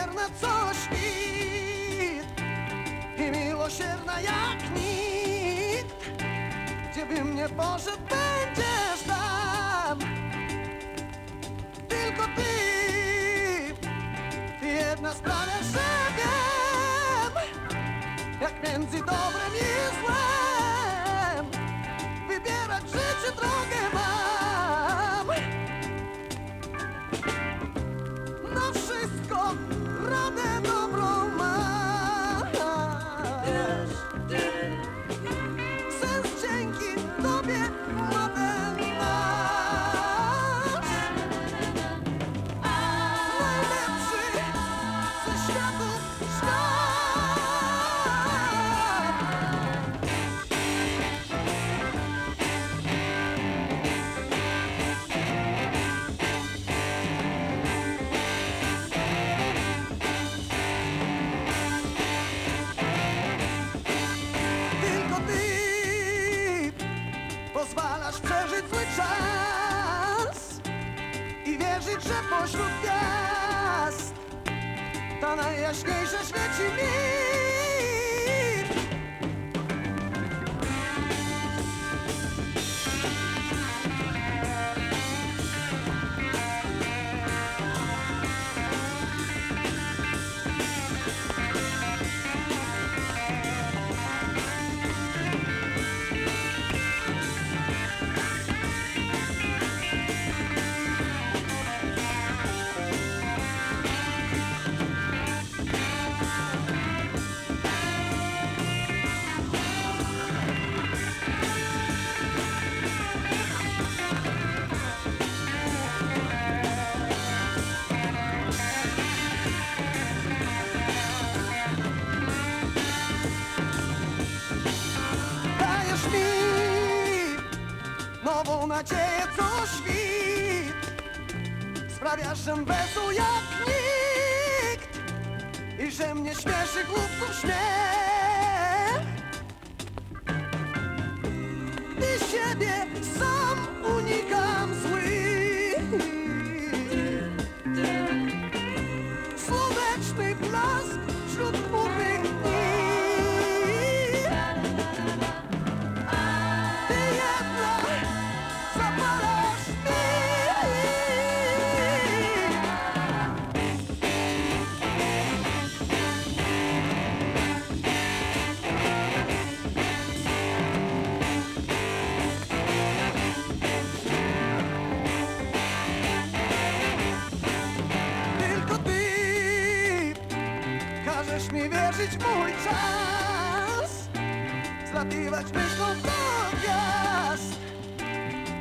wierna co świt i miłosierna jak nikt. Gdzie bym nie poszedł, będziesz tam. Tylko ty, ty jedna sprawia, że wiem, jak między dobrem i złem ta najjaśniejsza świeci mi. Nową nadzieję, co świt Sprawiasz, że wesoł jak nikt Że mnie śmieszy głupców śmiech I siebie sam unikam zły Słoneczny blask wśród chmurnych mi wierzyć mój czas? Zlatywać myślą do gwiazd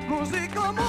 Muzyko moja, ty